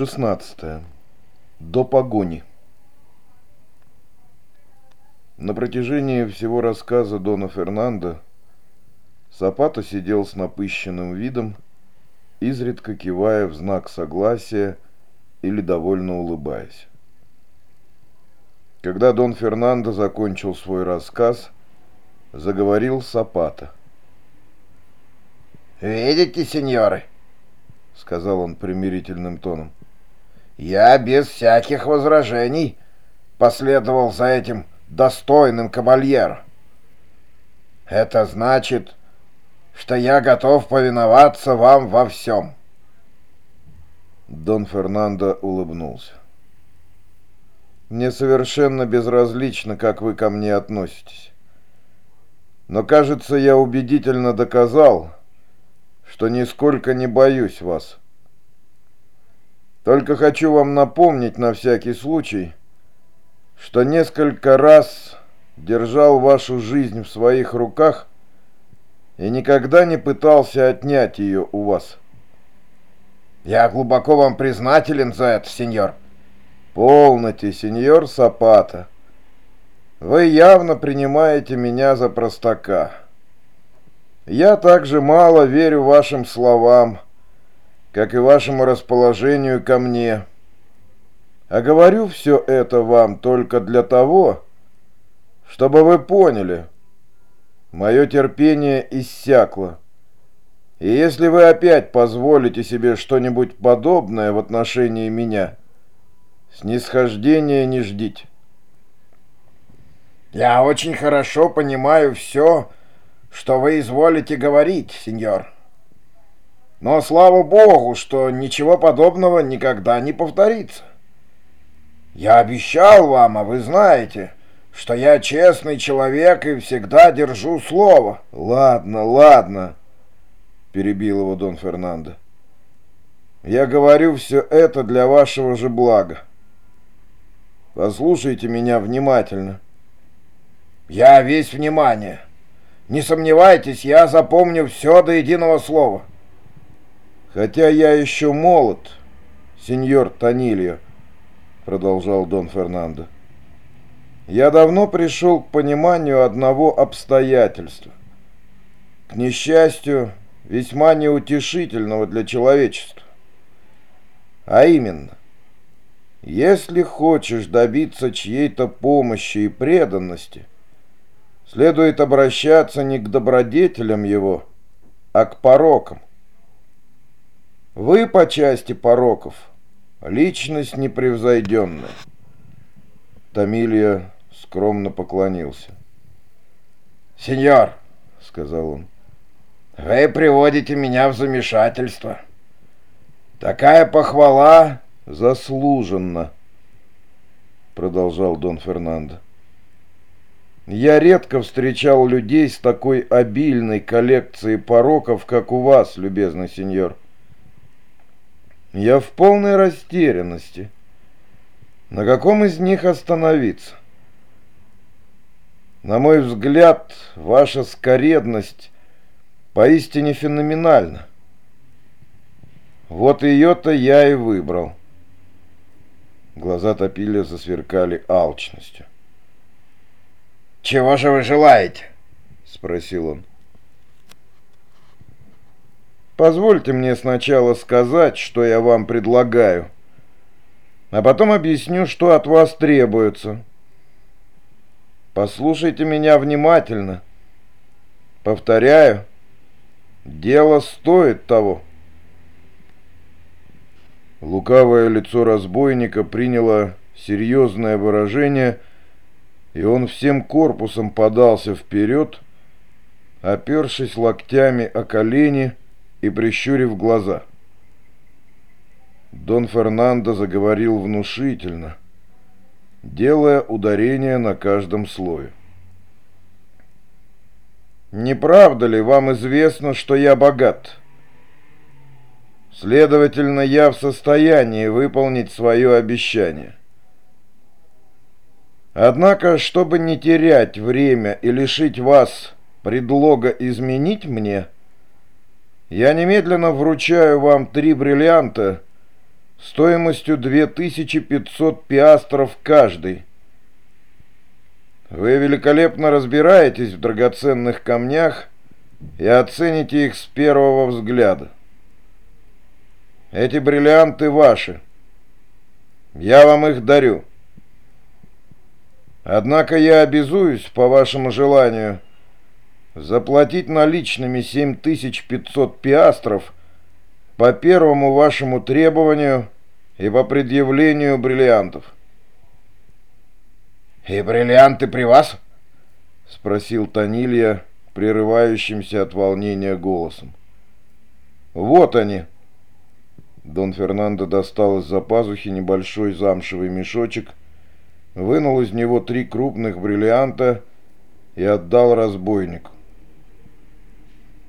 16. До погони. На протяжении всего рассказа Дона Фернандо Сапата сидел с напыщенным видом, изредка кивая в знак согласия или довольно улыбаясь. Когда Дон Фернандо закончил свой рассказ, заговорил Сапата. «Видите, сеньоры?» — сказал он примирительным тоном. Я без всяких возражений последовал за этим достойным кавальером. Это значит, что я готов повиноваться вам во всем. Дон Фернандо улыбнулся. Мне совершенно безразлично, как вы ко мне относитесь. Но, кажется, я убедительно доказал, что нисколько не боюсь вас. Только хочу вам напомнить на всякий случай, что несколько раз держал вашу жизнь в своих руках и никогда не пытался отнять ее у вас. Я глубоко вам признателен за это, сеньор. Полноте, сеньор Сапата. Вы явно принимаете меня за простака. Я также мало верю вашим словам, как и вашему расположению ко мне. А говорю все это вам только для того, чтобы вы поняли, мое терпение иссякло. И если вы опять позволите себе что-нибудь подобное в отношении меня, снисхождения не ждите. Я очень хорошо понимаю все, что вы изволите говорить, сеньор. Но слава богу, что ничего подобного никогда не повторится. Я обещал вам, а вы знаете, что я честный человек и всегда держу слово. Ладно, ладно, перебил его Дон Фернандо. Я говорю все это для вашего же блага. Послушайте меня внимательно. Я весь внимание. Не сомневайтесь, я запомню все до единого слова. «Хотя я еще молод, сеньор Танильо», — продолжал Дон Фернандо. «Я давно пришел к пониманию одного обстоятельства. К несчастью, весьма неутешительного для человечества. А именно, если хочешь добиться чьей-то помощи и преданности, следует обращаться не к добродетелям его, а к порокам. Вы по части пороков личность непревзойденная. Тамилья скромно поклонился. «Сеньор», — сказал он, — «вы приводите меня в замешательство. Такая похвала заслужена», — продолжал Дон Фернандо. «Я редко встречал людей с такой обильной коллекцией пороков, как у вас, любезный сеньор». Я в полной растерянности. На каком из них остановиться? На мой взгляд, ваша скоредность поистине феноменальна. Вот ее-то я и выбрал. Глаза Топиля засверкали алчностью. «Чего же вы желаете?» — спросил он. Позвольте мне сначала сказать, что я вам предлагаю, а потом объясню, что от вас требуется. Послушайте меня внимательно. Повторяю, дело стоит того. Лукавое лицо разбойника приняло серьезное выражение, и он всем корпусом подался вперед, опершись локтями о колени, и прищурив глаза. Дон Фернандо заговорил внушительно, делая ударение на каждом слое. «Не правда ли вам известно, что я богат? Следовательно, я в состоянии выполнить свое обещание. Однако, чтобы не терять время и лишить вас предлога изменить мне, — я немедленно вручаю вам три бриллианта, стоимостью 2500 пиастров каждый. Вы великолепно разбираетесь в драгоценных камнях и оцените их с первого взгляда. Эти бриллианты ваши. Я вам их дарю. Однако я обязуюсь, по вашему желанию, заплатить наличными 7500 пиастров по первому вашему требованию и по предъявлению бриллиантов. «И бриллианты при вас?» — спросил Танилья, прерывающимся от волнения голосом. «Вот они!» Дон Фернандо достал из-за пазухи небольшой замшевый мешочек, вынул из него три крупных бриллианта и отдал разбойнику.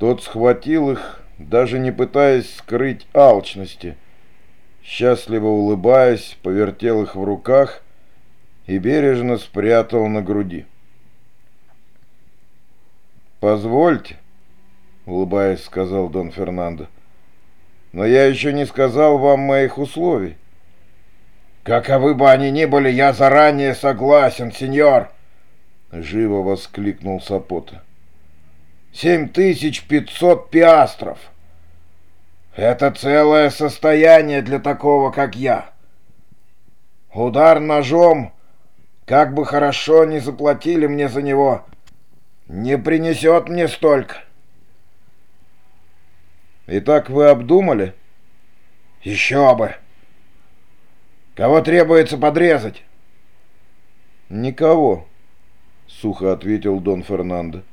Тот схватил их, даже не пытаясь скрыть алчности, счастливо улыбаясь, повертел их в руках и бережно спрятал на груди. «Позвольте», — улыбаясь, сказал Дон Фернандо, — «но я еще не сказал вам моих условий». «Каковы бы они ни были, я заранее согласен, сеньор!» — живо воскликнул Сапота. «Семь тысяч пятьсот пиастров! Это целое состояние для такого, как я! Удар ножом, как бы хорошо ни заплатили мне за него, не принесет мне столько!» «Итак, вы обдумали?» «Еще бы!» Кого требуется подрезать? Никого, сухо ответил Дон Фернандо.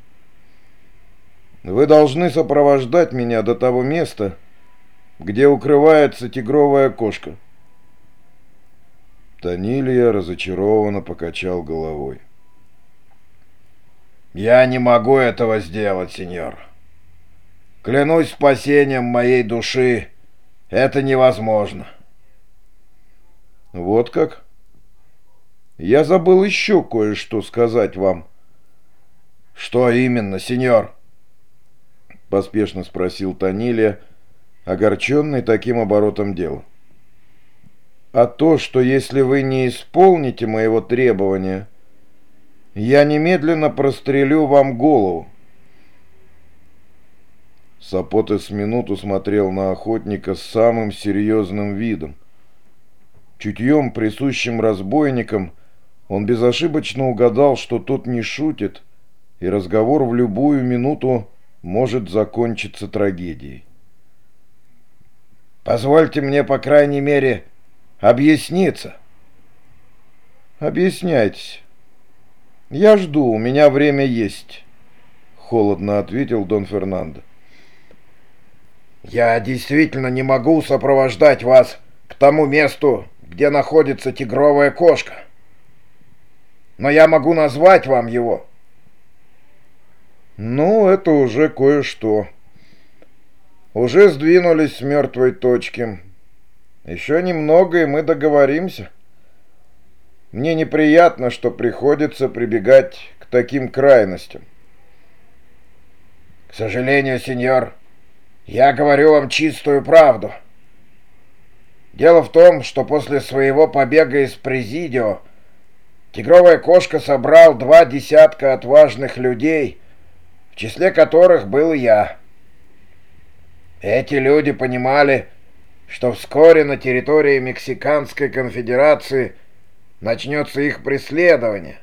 Вы должны сопровождать меня до того места, где укрывается тигровая кошка. Танилья разочарованно покачал головой. «Я не могу этого сделать, сеньор. Клянусь спасением моей души, это невозможно». Вот как? Я забыл еще кое-что сказать вам. Что именно, сеньор? Поспешно спросил Танилия, огорченный таким оборотом дела. А то, что если вы не исполните моего требования, я немедленно прострелю вам голову. Сапоте с минуту смотрел на охотника с самым серьезным видом. Чутьем, присущим разбойникам, он безошибочно угадал, что тот не шутит, и разговор в любую минуту может закончиться трагедией. «Позвольте мне, по крайней мере, объясниться». «Объясняйтесь. Я жду, у меня время есть», — холодно ответил Дон Фернандо. «Я действительно не могу сопровождать вас к тому месту, где находится тигровая кошка. Но я могу назвать вам его. Ну, это уже кое-что. Уже сдвинулись с мертвой точки. Еще немного, и мы договоримся. Мне неприятно, что приходится прибегать к таким крайностям. К сожалению, сеньор, я говорю вам чистую правду. — Дело в том, что после своего побега из Президио тигровая кошка собрал два десятка отважных людей, числе которых был я. Эти люди понимали, что вскоре на территории Мексиканской конфедерации начнется их преследование,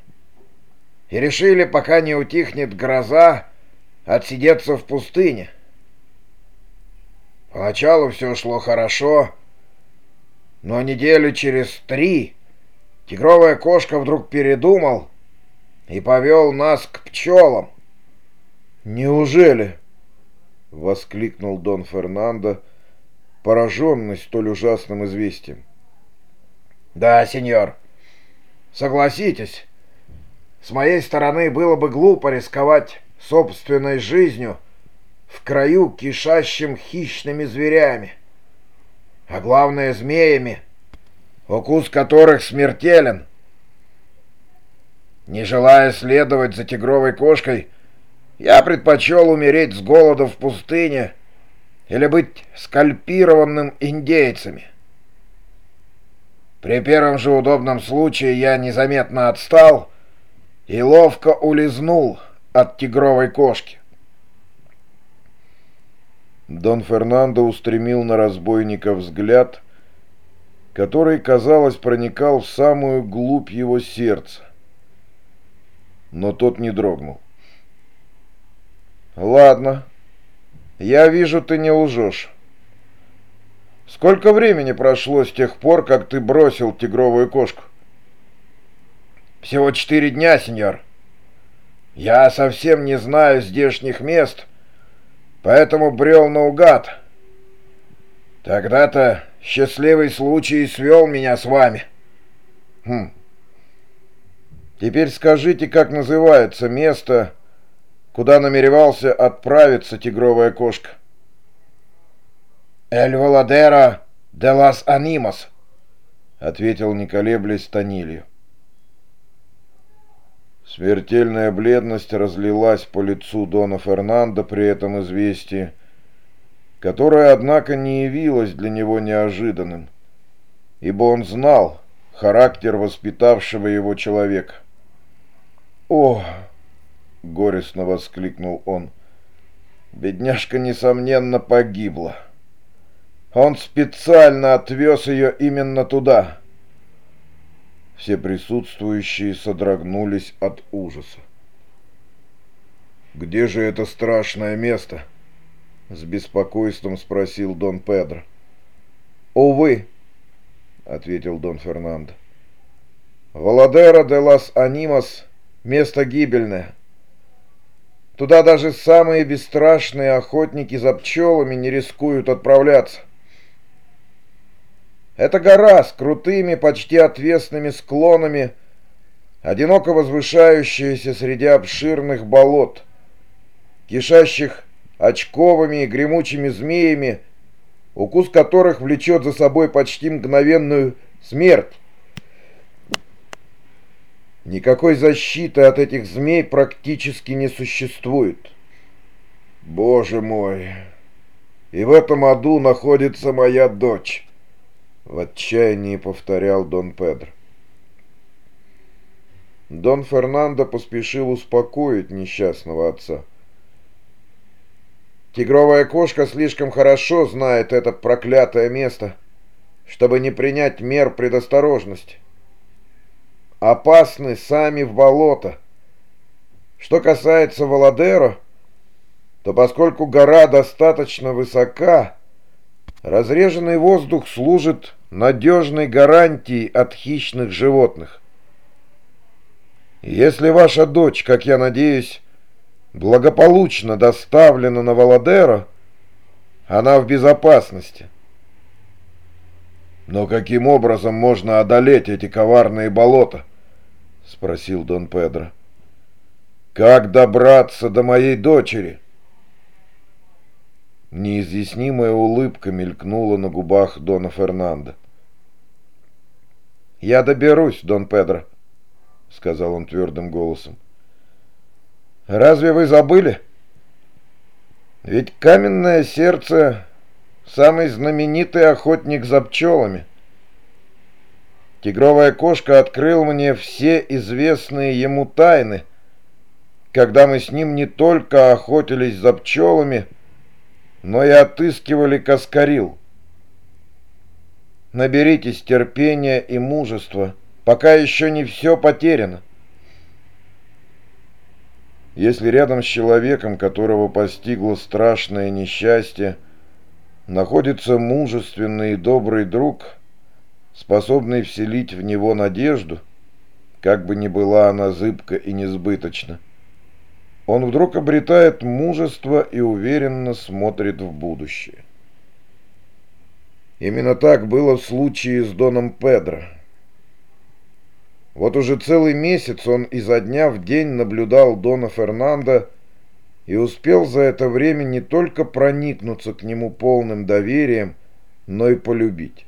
и решили, пока не утихнет гроза, отсидеться в пустыне. Поначалу все шло хорошо, но неделю через три тигровая кошка вдруг передумал и повел нас к пчелам. «Неужели?» — воскликнул Дон Фернандо, пораженный столь ужасным известием. «Да, сеньор. Согласитесь, с моей стороны было бы глупо рисковать собственной жизнью в краю, кишащим хищными зверями» а главное змеями, укус которых смертелен. Не желая следовать за тигровой кошкой, я предпочел умереть с голода в пустыне или быть скальпированным индейцами. При первом же удобном случае я незаметно отстал и ловко улизнул от тигровой кошки. Дон Фернандо устремил на разбойника взгляд, который, казалось, проникал в самую глубь его сердца. Но тот не дрогнул. «Ладно, я вижу, ты не лжешь. Сколько времени прошло с тех пор, как ты бросил тигровую кошку?» «Всего четыре дня, сеньор. Я совсем не знаю здешних мест, поэтому брел наугад. Тогда-то счастливый случай свел меня с вами». «Хм. Теперь скажите, как называется место, куда намеревался отправиться тигровая кошка?» «Эль Валадера де лас Анимас», — ответил, не колеблясь, Танилью. Смертельная бледность разлилась по лицу Дона Фернандо при этом известии, которое, однако, не явилось для него неожиданным, ибо он знал характер воспитавшего его человека. «О!» — горестно воскликнул он. «Бедняжка, несомненно, погибла. Он специально отвез ее именно туда». Все присутствующие содрогнулись от ужаса. «Где же это страшное место?» — с беспокойством спросил Дон Педро. «Увы», — ответил Дон Фернандо. «Валадера де лас Анимас — место гибельное. Туда даже самые бесстрашные охотники за пчелами не рискуют отправляться. Это гора с крутыми, почти отвесными склонами, одиноко возвышающаяся среди обширных болот, кишащих очковыми и гремучими змеями, укус которых влечет за собой почти мгновенную смерть. Никакой защиты от этих змей практически не существует. Боже мой! И в этом аду находится моя дочь. В отчаянии повторял Дон Педро. Дон Фернандо поспешил успокоить несчастного отца. Тигровая кошка слишком хорошо знает это проклятое место, чтобы не принять мер предосторожности. Опасны сами в болото. Что касается Володеро, то поскольку гора достаточно высока, Разреженный воздух служит надежной гарантией от хищных животных. Если ваша дочь, как я надеюсь, благополучно доставлена на Володеро, она в безопасности. Но каким образом можно одолеть эти коварные болота? Спросил Дон Педро. Как добраться до моей дочери? — Неизъяснимая улыбка мелькнула на губах Дона Фернандо. «Я доберусь, Дон Педро», — сказал он твердым голосом. «Разве вы забыли? Ведь каменное сердце — самый знаменитый охотник за пчелами. Тигровая кошка открыл мне все известные ему тайны, когда мы с ним не только охотились за пчелами, — но и отыскивали Каскарил. Наберитесь терпения и мужества, пока еще не все потеряно. Если рядом с человеком, которого постигло страшное несчастье, находится мужественный и добрый друг, способный вселить в него надежду, как бы ни была она зыбка и несбыточна, он вдруг обретает мужество и уверенно смотрит в будущее. Именно так было в случае с Доном Педро. Вот уже целый месяц он изо дня в день наблюдал Дона Фернандо и успел за это время не только проникнуться к нему полным доверием, но и полюбить.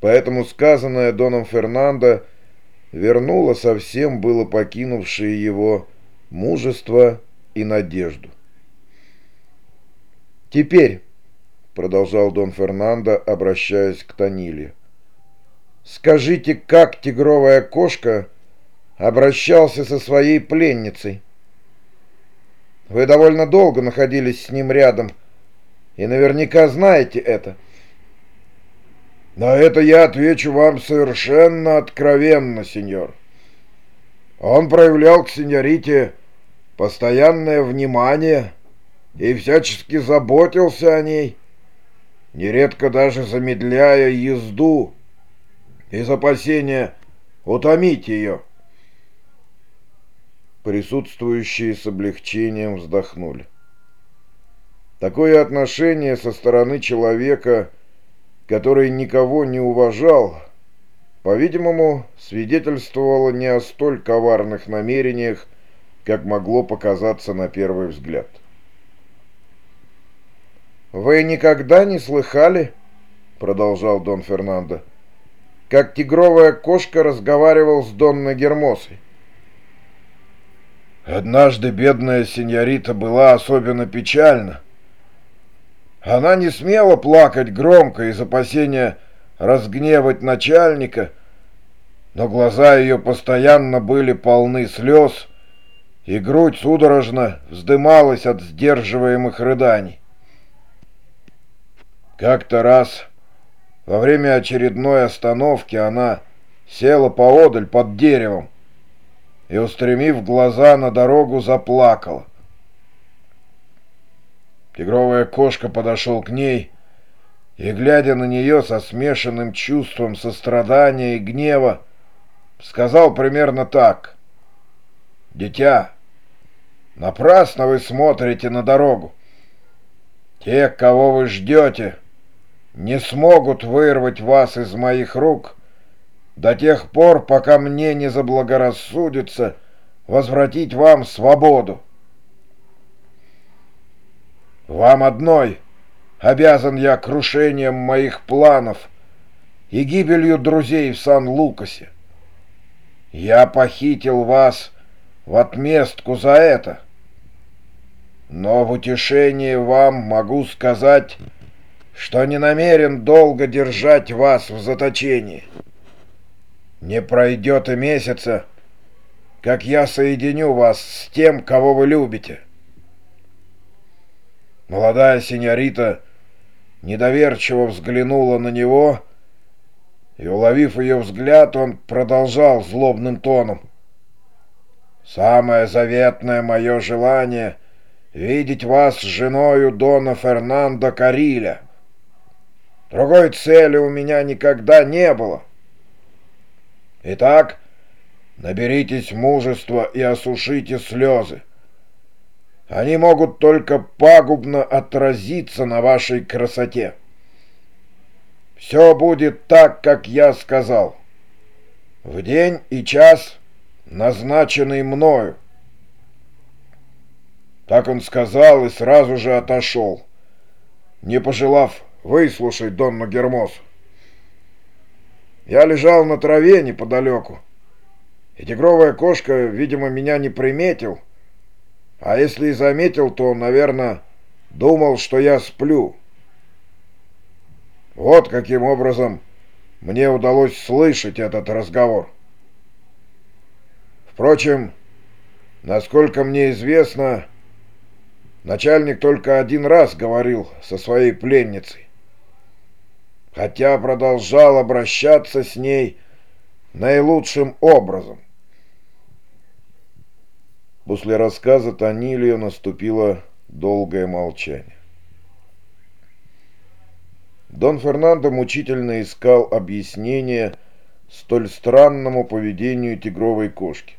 Поэтому сказанное Доном Фернандо вернуло совсем было покинувшие его мужество и надежду. «Теперь», — продолжал Дон Фернандо, обращаясь к Таниле, Скажите, как тигровая кошка обращался со своей пленницей? Вы довольно долго находились с ним рядом и наверняка знаете это. На это я отвечу вам совершенно откровенно, сеньор. Он проявлял к сеньорите постоянное внимание и всячески заботился о ней, нередко даже замедляя езду из опасения утомить ее. Присутствующие с облегчением вздохнули. Такое отношение со стороны человека, который никого не уважал, по-видимому, свидетельствовало не о столь коварных намерениях, как могло показаться на первый взгляд. «Вы никогда не слыхали, — продолжал Дон Фернандо, — как тигровая кошка разговаривал с Донной Гермосой? Однажды бедная сеньорита была особенно печальна. Она не смела плакать громко из опасения разгневать начальника, но глаза ее постоянно были полны слез, и грудь судорожно вздымалась от сдерживаемых рыданий. Как-то раз во время очередной остановки она села поодаль под деревом и, устремив глаза на дорогу, заплакала. Тигровая кошка подошел к ней и, глядя на нее со смешанным чувством сострадания и гнева, сказал примерно так. «Дитя, напрасно вы смотрите на дорогу. Те, кого вы ждете, не смогут вырвать вас из моих рук до тех пор, пока мне не заблагорассудится возвратить вам свободу. Вам одной обязан я крушением моих планов и гибелью друзей в Сан-Лукасе. Я похитил вас в отместку за это. Но в утешение вам могу сказать, что не намерен долго держать вас в заточении. Не пройдет и месяца, как я соединю вас с тем, кого вы любите. Молодая сеньорита недоверчиво взглянула на него, и, уловив ее взгляд, он продолжал злобным тоном. «Самое заветное мое желание — видеть вас с женою Дона Фернандо Кариля. Другой цели у меня никогда не было. Итак, наберитесь мужества и осушите слезы. Они могут только пагубно отразиться на вашей красоте. Все будет так, как я сказал. В день и час, назначенный мною. Так он сказал и сразу же отошел, не пожелав выслушать Донну Гермосу. Я лежал на траве неподалеку, и тигровая кошка, видимо, меня не приметил, а если и заметил, то, наверное, думал, что я сплю. Вот каким образом мне удалось слышать этот разговор. Впрочем, насколько мне известно, начальник только один раз говорил со своей пленницей, хотя продолжал обращаться с ней наилучшим образом. После рассказа Танилия наступило долгое молчание. Дон Фернандо мучительно искал объяснение столь странному поведению тигровой кошки.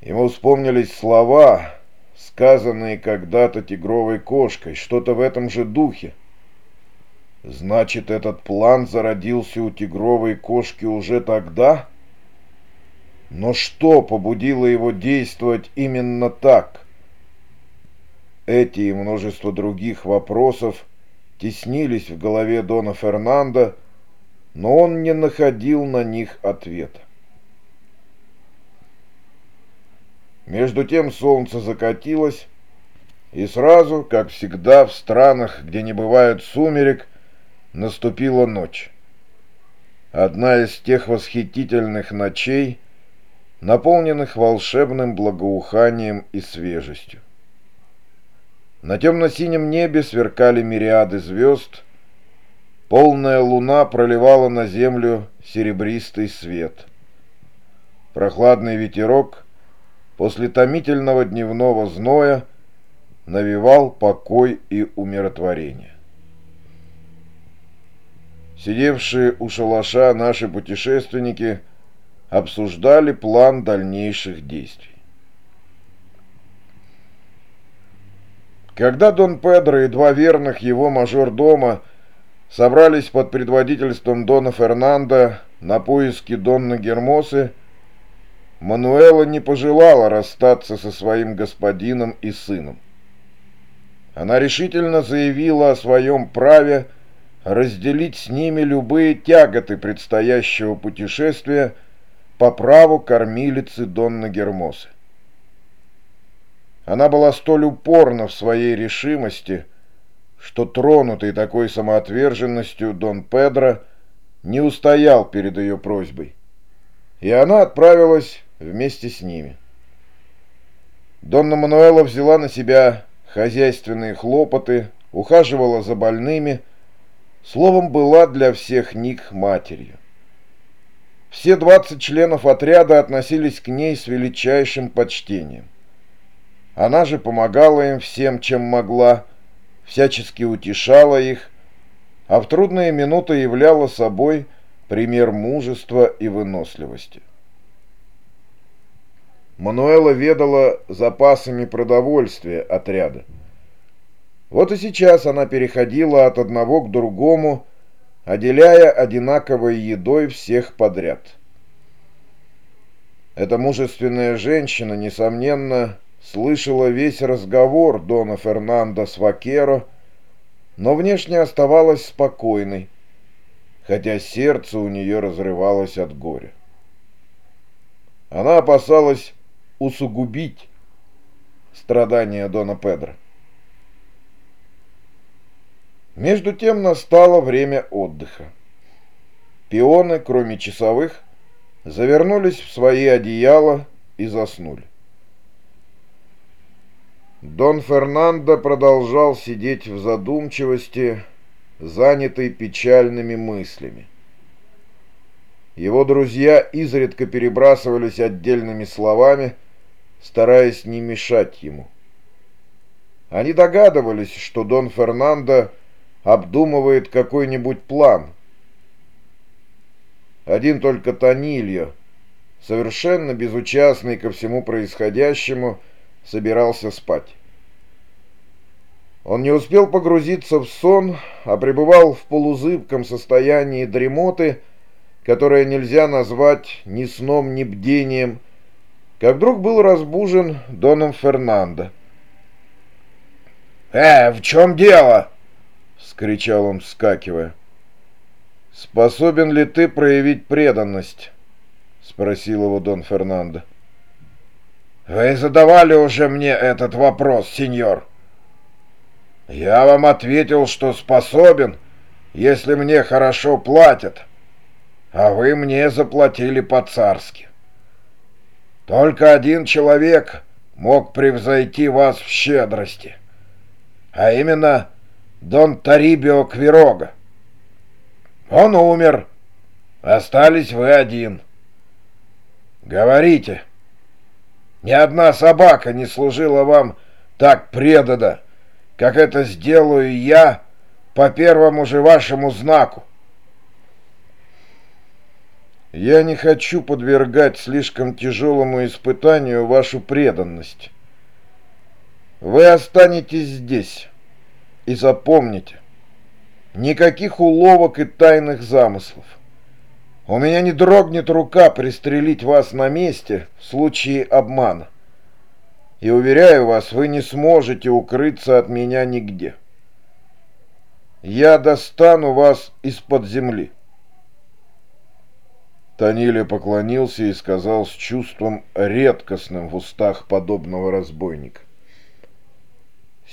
Ему вспомнились слова, сказанные когда-то тигровой кошкой, что-то в этом же духе. Значит, этот план зародился у тигровой кошки уже тогда? — но что побудило его действовать именно так? Эти и множество других вопросов теснились в голове Дона Фернандо, но он не находил на них ответа. Между тем солнце закатилось, и сразу, как всегда в странах, где не бывает сумерек, наступила ночь. одна из тех восхитительных ночей, наполненных волшебным благоуханием и свежестью. На темно-синем небе сверкали мириады звезд, полная луна проливала на землю серебристый свет. Прохладный ветерок после томительного дневного зноя навевал покой и умиротворение. Сидевшие у шалаша наши путешественники обсуждали план дальнейших действий. Когда Дон Педро и два верных его мажор-дома собрались под предводительством Дона Фернандо на поиски Донны Гермосы, Мануэла не пожелала расстаться со своим господином и сыном. Она решительно заявила о своем праве разделить с ними любые тяготы предстоящего путешествия по праву кормилицы Донны Гермосы. Она была столь упорна в своей решимости, что тронутый такой самоотверженностью Дон Педро не устоял перед ее просьбой, и она отправилась вместе с ними. Донна Мануэла взяла на себя хозяйственные хлопоты, ухаживала за больными, словом, была для всех них матерью. Все двадцать членов отряда относились к ней с величайшим почтением. Она же помогала им всем, чем могла, всячески утешала их, а в трудные минуты являла собой пример мужества и выносливости. Мануэла ведала запасами продовольствия отряда. Вот и сейчас она переходила от одного к другому, отделяя одинаковой едой всех подряд. Эта мужественная женщина, несомненно, слышала весь разговор Дона Фернандо с Вакеро, но внешне оставалась спокойной, хотя сердце у нее разрывалось от горя. Она опасалась усугубить страдания Дона Педро. Между тем настало время отдыха. Пионы, кроме часовых, завернулись в свои одеяла и заснули. Дон Фернандо продолжал сидеть в задумчивости, занятый печальными мыслями. Его друзья изредка перебрасывались отдельными словами, стараясь не мешать ему. Они догадывались, что Дон Фернандо обдумывает какой-нибудь план. Один только Танильо, совершенно безучастный ко всему происходящему, собирался спать. Он не успел погрузиться в сон, а пребывал в полузыбком состоянии дремоты, которое нельзя назвать ни сном, ни бдением, как вдруг был разбужен Доном Фернандо. «Э, в чем дело?» — вскричал он, вскакивая. «Способен ли ты проявить преданность?» — спросил его Дон Фернандо. «Вы задавали уже мне этот вопрос, сеньор. Я вам ответил, что способен, если мне хорошо платят, а вы мне заплатили по-царски. Только один человек мог превзойти вас в щедрости, а именно Дон Тарибио Квирога. Он умер, остались вы один. Говорите, ни одна собака не служила вам так предано, как это сделаю я по первому же вашему знаку. Я не хочу подвергать слишком тяжелому испытанию вашу преданность. Вы останетесь здесь и запомните, никаких уловок и тайных замыслов. У меня не дрогнет рука пристрелить вас на месте в случае обмана. И уверяю вас, вы не сможете укрыться от меня нигде. Я достану вас из-под земли. Таниле поклонился и сказал с чувством редкостным в устах подобного разбойника.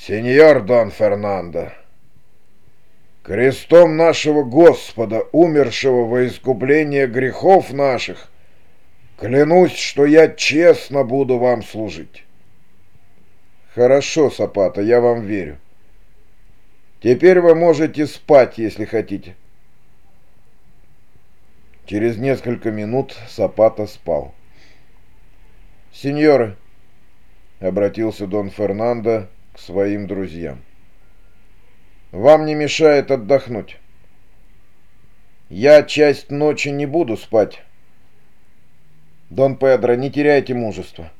«Сеньор Дон Фернандо, Крестом нашего Господа, умершего во искупление грехов наших, клянусь, что я честно буду вам служить. Хорошо, Сапата, я вам верю. Теперь вы можете спать, если хотите. Через несколько минут Сапата спал. «Сеньоры», — обратился Дон Фернандо к своим друзьям, — «вам не мешает отдохнуть. Я часть ночи не буду спать. Дон Педро, не теряйте мужества.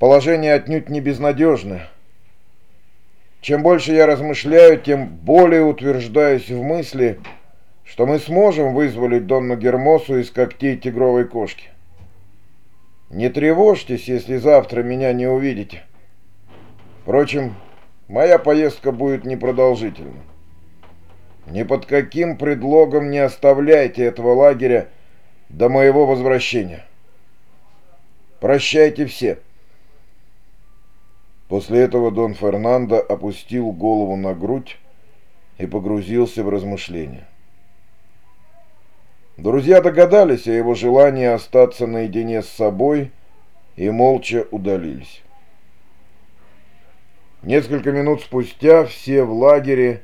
Положение отнюдь не безнадежное. Чем больше я размышляю, тем более утверждаюсь в мысли, что мы сможем вызволить Донну Гермосу из когтей тигровой кошки. Не тревожьтесь, если завтра меня не увидите. Впрочем, моя поездка будет непродолжительна. Ни под каким предлогом не оставляйте этого лагеря до моего возвращения. Прощайте все. После этого Дон Фернандо опустил голову на грудь и погрузился в размышления. Друзья догадались о его желании остаться наедине с собой и молча удалились. Несколько минут спустя все в лагере,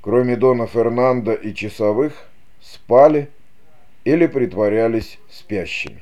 кроме Дона Фернандо и часовых, спали или притворялись спящими.